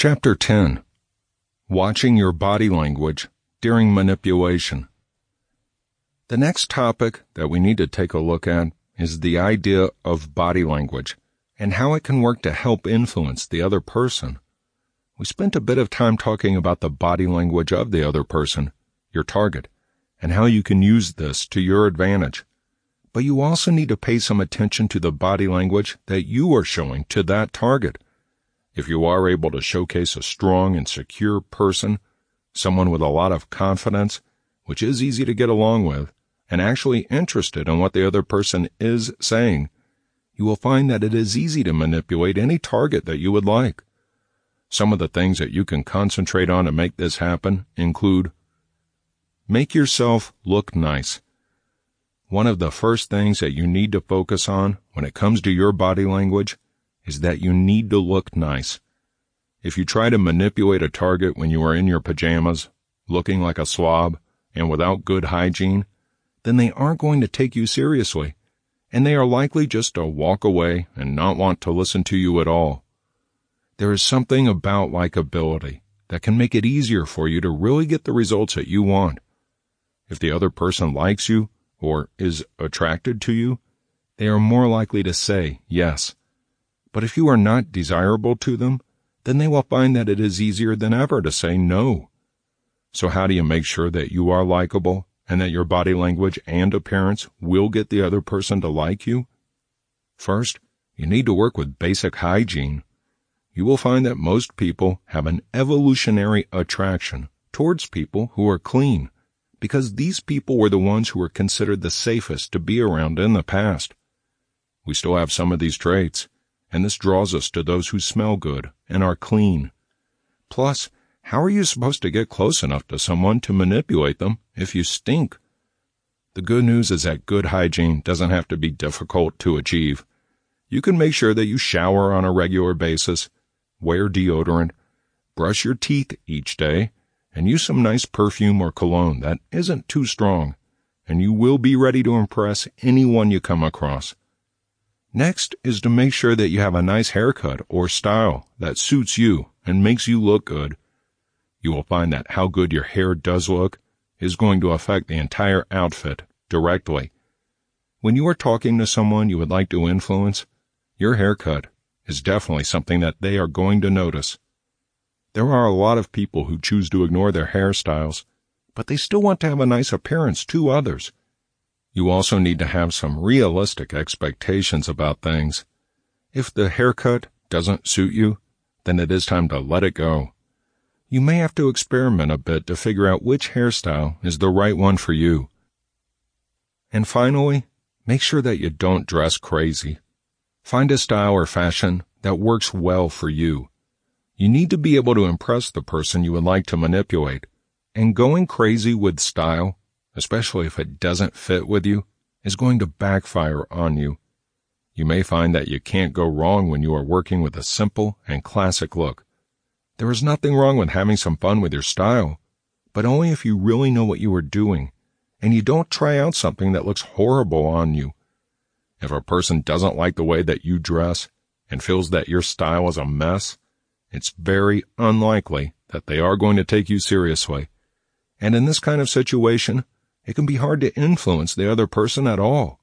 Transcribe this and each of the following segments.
Chapter 10 Watching Your Body Language During Manipulation. The next topic that we need to take a look at is the idea of body language and how it can work to help influence the other person. We spent a bit of time talking about the body language of the other person, your target, and how you can use this to your advantage. But you also need to pay some attention to the body language that you are showing to that target. If you are able to showcase a strong and secure person, someone with a lot of confidence, which is easy to get along with, and actually interested in what the other person is saying, you will find that it is easy to manipulate any target that you would like. Some of the things that you can concentrate on to make this happen include Make yourself look nice. One of the first things that you need to focus on when it comes to your body language is that you need to look nice. If you try to manipulate a target when you are in your pajamas, looking like a slob, and without good hygiene, then they aren't going to take you seriously, and they are likely just to walk away and not want to listen to you at all. There is something about likability that can make it easier for you to really get the results that you want. If the other person likes you or is attracted to you, they are more likely to say yes. But if you are not desirable to them, then they will find that it is easier than ever to say no. So how do you make sure that you are likable and that your body language and appearance will get the other person to like you? First, you need to work with basic hygiene. You will find that most people have an evolutionary attraction towards people who are clean because these people were the ones who were considered the safest to be around in the past. We still have some of these traits, and this draws us to those who smell good and are clean. Plus, how are you supposed to get close enough to someone to manipulate them if you stink? The good news is that good hygiene doesn't have to be difficult to achieve. You can make sure that you shower on a regular basis, wear deodorant, brush your teeth each day, and use some nice perfume or cologne that isn't too strong, and you will be ready to impress anyone you come across. Next is to make sure that you have a nice haircut or style that suits you and makes you look good you will find that how good your hair does look is going to affect the entire outfit directly. When you are talking to someone you would like to influence, your haircut is definitely something that they are going to notice. There are a lot of people who choose to ignore their hairstyles, but they still want to have a nice appearance to others. You also need to have some realistic expectations about things. If the haircut doesn't suit you, then it is time to let it go you may have to experiment a bit to figure out which hairstyle is the right one for you. And finally, make sure that you don't dress crazy. Find a style or fashion that works well for you. You need to be able to impress the person you would like to manipulate, and going crazy with style, especially if it doesn't fit with you, is going to backfire on you. You may find that you can't go wrong when you are working with a simple and classic look. There is nothing wrong with having some fun with your style, but only if you really know what you are doing and you don't try out something that looks horrible on you. If a person doesn't like the way that you dress and feels that your style is a mess, it's very unlikely that they are going to take you seriously. And in this kind of situation, it can be hard to influence the other person at all.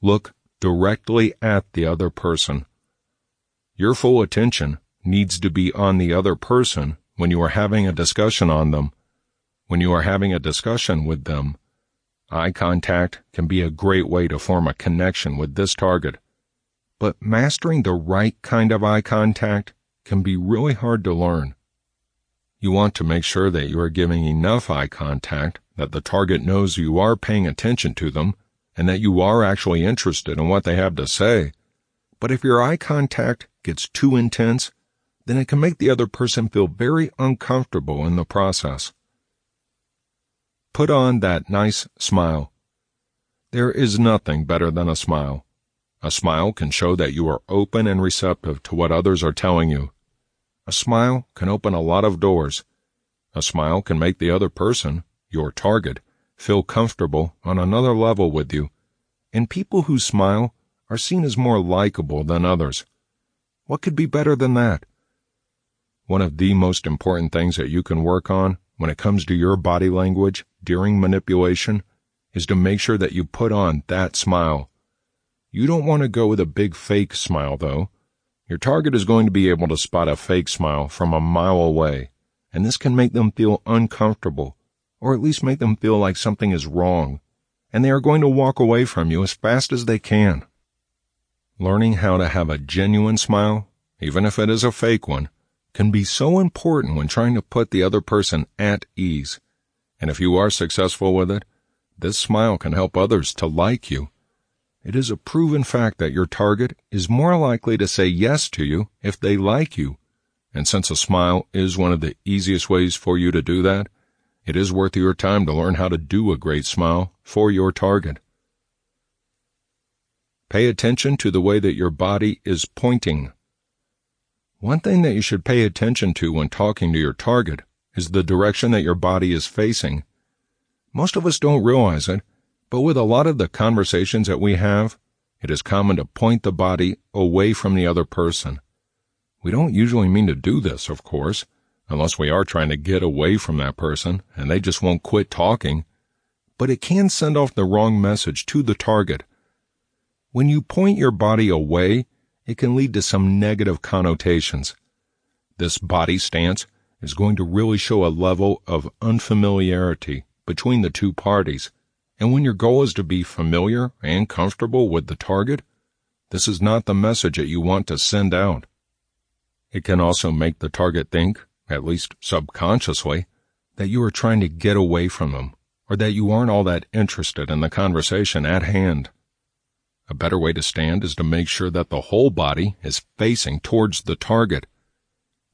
Look directly at the other person. Your full attention needs to be on the other person when you are having a discussion on them. When you are having a discussion with them, eye contact can be a great way to form a connection with this target. But mastering the right kind of eye contact can be really hard to learn. You want to make sure that you are giving enough eye contact that the target knows you are paying attention to them and that you are actually interested in what they have to say. But if your eye contact gets too intense, then it can make the other person feel very uncomfortable in the process. Put on that nice smile. There is nothing better than a smile. A smile can show that you are open and receptive to what others are telling you. A smile can open a lot of doors. A smile can make the other person, your target, feel comfortable on another level with you. And people who smile are seen as more likable than others. What could be better than that? One of the most important things that you can work on when it comes to your body language during manipulation is to make sure that you put on that smile. You don't want to go with a big fake smile, though. Your target is going to be able to spot a fake smile from a mile away, and this can make them feel uncomfortable, or at least make them feel like something is wrong, and they are going to walk away from you as fast as they can. Learning how to have a genuine smile, even if it is a fake one, can be so important when trying to put the other person at ease. And if you are successful with it, this smile can help others to like you. It is a proven fact that your target is more likely to say yes to you if they like you. And since a smile is one of the easiest ways for you to do that, it is worth your time to learn how to do a great smile for your target. Pay attention to the way that your body is pointing. One thing that you should pay attention to when talking to your target is the direction that your body is facing. Most of us don't realize it, but with a lot of the conversations that we have, it is common to point the body away from the other person. We don't usually mean to do this, of course, unless we are trying to get away from that person and they just won't quit talking, but it can send off the wrong message to the target. When you point your body away, it can lead to some negative connotations. This body stance is going to really show a level of unfamiliarity between the two parties. And when your goal is to be familiar and comfortable with the target, this is not the message that you want to send out. It can also make the target think, at least subconsciously, that you are trying to get away from them or that you aren't all that interested in the conversation at hand. A better way to stand is to make sure that the whole body is facing towards the target.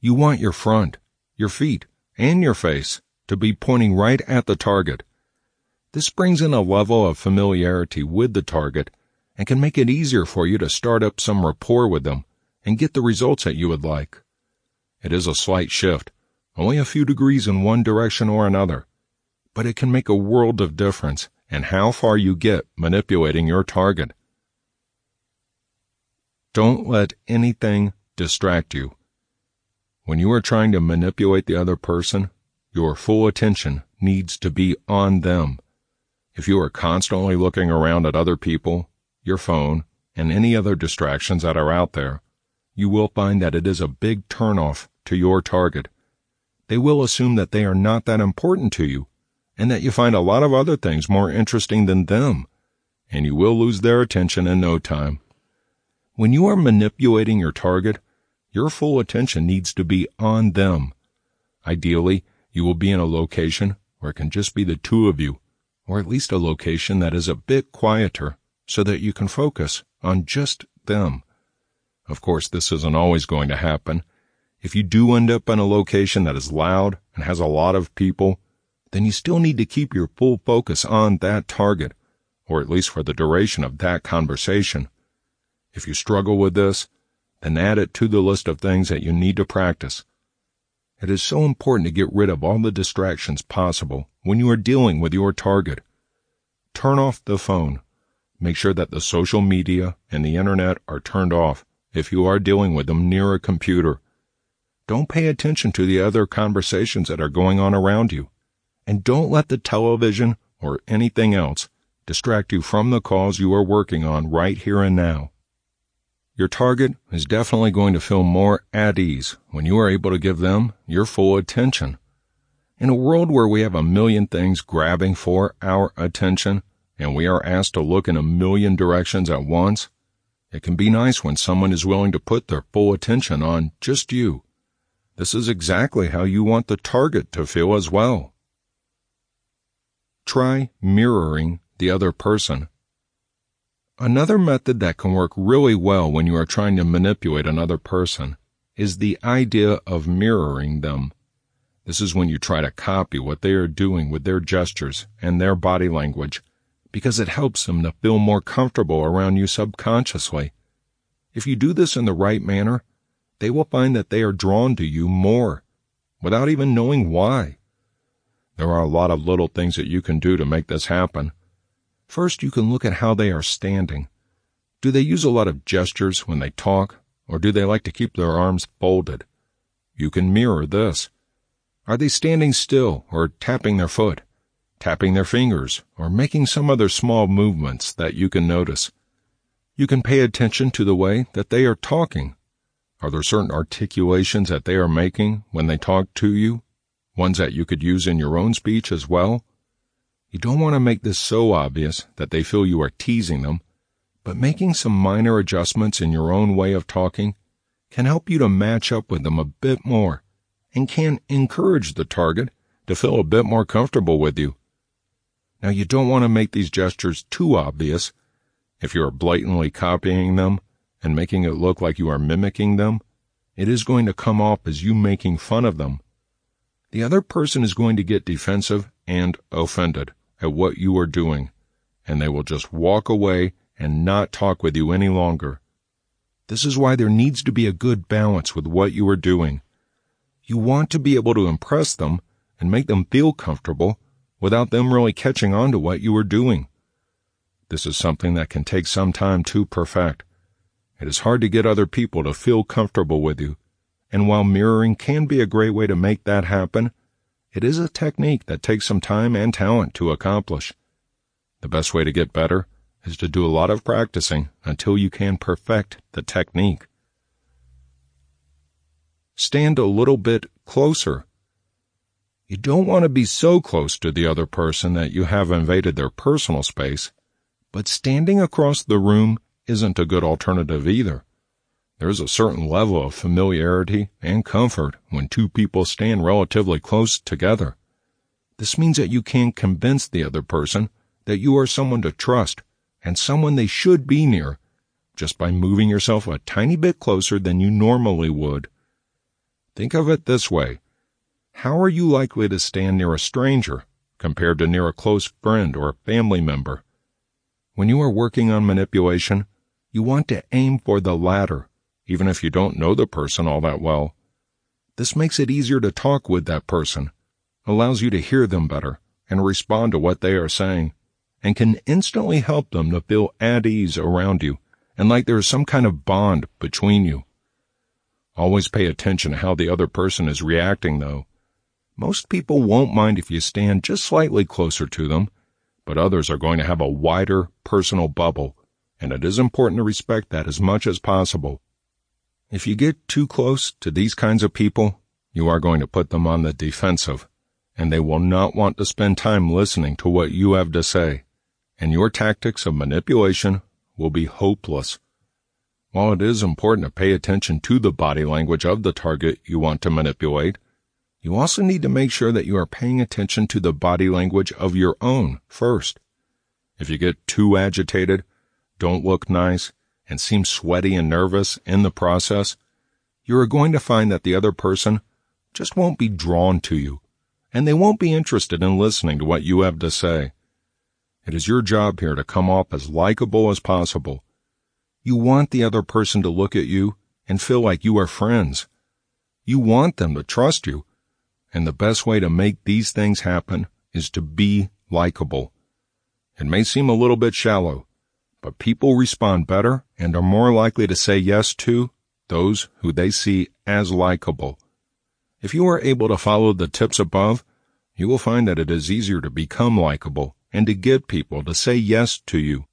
You want your front, your feet, and your face to be pointing right at the target. This brings in a level of familiarity with the target and can make it easier for you to start up some rapport with them and get the results that you would like. It is a slight shift, only a few degrees in one direction or another, but it can make a world of difference in how far you get manipulating your target. Don't let anything distract you. When you are trying to manipulate the other person, your full attention needs to be on them. If you are constantly looking around at other people, your phone, and any other distractions that are out there, you will find that it is a big turnoff to your target. They will assume that they are not that important to you, and that you find a lot of other things more interesting than them, and you will lose their attention in no time. When you are manipulating your target, your full attention needs to be on them. Ideally, you will be in a location where it can just be the two of you, or at least a location that is a bit quieter so that you can focus on just them. Of course, this isn't always going to happen. If you do end up in a location that is loud and has a lot of people, then you still need to keep your full focus on that target, or at least for the duration of that conversation. If you struggle with this, then add it to the list of things that you need to practice. It is so important to get rid of all the distractions possible when you are dealing with your target. Turn off the phone. Make sure that the social media and the internet are turned off if you are dealing with them near a computer. Don't pay attention to the other conversations that are going on around you. And don't let the television or anything else distract you from the cause you are working on right here and now. Your target is definitely going to feel more at ease when you are able to give them your full attention. In a world where we have a million things grabbing for our attention and we are asked to look in a million directions at once, it can be nice when someone is willing to put their full attention on just you. This is exactly how you want the target to feel as well. Try mirroring the other person Another method that can work really well when you are trying to manipulate another person is the idea of mirroring them. This is when you try to copy what they are doing with their gestures and their body language because it helps them to feel more comfortable around you subconsciously. If you do this in the right manner, they will find that they are drawn to you more without even knowing why. There are a lot of little things that you can do to make this happen. First, you can look at how they are standing. Do they use a lot of gestures when they talk, or do they like to keep their arms folded? You can mirror this. Are they standing still or tapping their foot, tapping their fingers, or making some other small movements that you can notice? You can pay attention to the way that they are talking. Are there certain articulations that they are making when they talk to you? Ones that you could use in your own speech as well? You don't want to make this so obvious that they feel you are teasing them, but making some minor adjustments in your own way of talking can help you to match up with them a bit more and can encourage the target to feel a bit more comfortable with you. Now you don't want to make these gestures too obvious. If you are blatantly copying them and making it look like you are mimicking them, it is going to come off as you making fun of them. The other person is going to get defensive and offended at what you are doing, and they will just walk away and not talk with you any longer. This is why there needs to be a good balance with what you are doing. You want to be able to impress them and make them feel comfortable without them really catching on to what you are doing. This is something that can take some time to perfect. It is hard to get other people to feel comfortable with you, and while mirroring can be a great way to make that happen, it is a technique that takes some time and talent to accomplish. The best way to get better is to do a lot of practicing until you can perfect the technique. Stand a little bit closer. You don't want to be so close to the other person that you have invaded their personal space, but standing across the room isn't a good alternative either. There's a certain level of familiarity and comfort when two people stand relatively close together. This means that you can convince the other person that you are someone to trust and someone they should be near just by moving yourself a tiny bit closer than you normally would. Think of it this way. How are you likely to stand near a stranger compared to near a close friend or a family member? When you are working on manipulation, you want to aim for the latter even if you don't know the person all that well. This makes it easier to talk with that person, allows you to hear them better and respond to what they are saying, and can instantly help them to feel at ease around you and like there is some kind of bond between you. Always pay attention to how the other person is reacting though. Most people won't mind if you stand just slightly closer to them, but others are going to have a wider personal bubble, and it is important to respect that as much as possible. If you get too close to these kinds of people, you are going to put them on the defensive, and they will not want to spend time listening to what you have to say, and your tactics of manipulation will be hopeless. While it is important to pay attention to the body language of the target you want to manipulate, you also need to make sure that you are paying attention to the body language of your own first. If you get too agitated, don't look nice, and seem sweaty and nervous in the process, you are going to find that the other person just won't be drawn to you, and they won't be interested in listening to what you have to say. It is your job here to come off as likable as possible. You want the other person to look at you and feel like you are friends. You want them to trust you, and the best way to make these things happen is to be likable. It may seem a little bit shallow, but people respond better and are more likely to say yes to those who they see as likable. If you are able to follow the tips above, you will find that it is easier to become likable and to get people to say yes to you.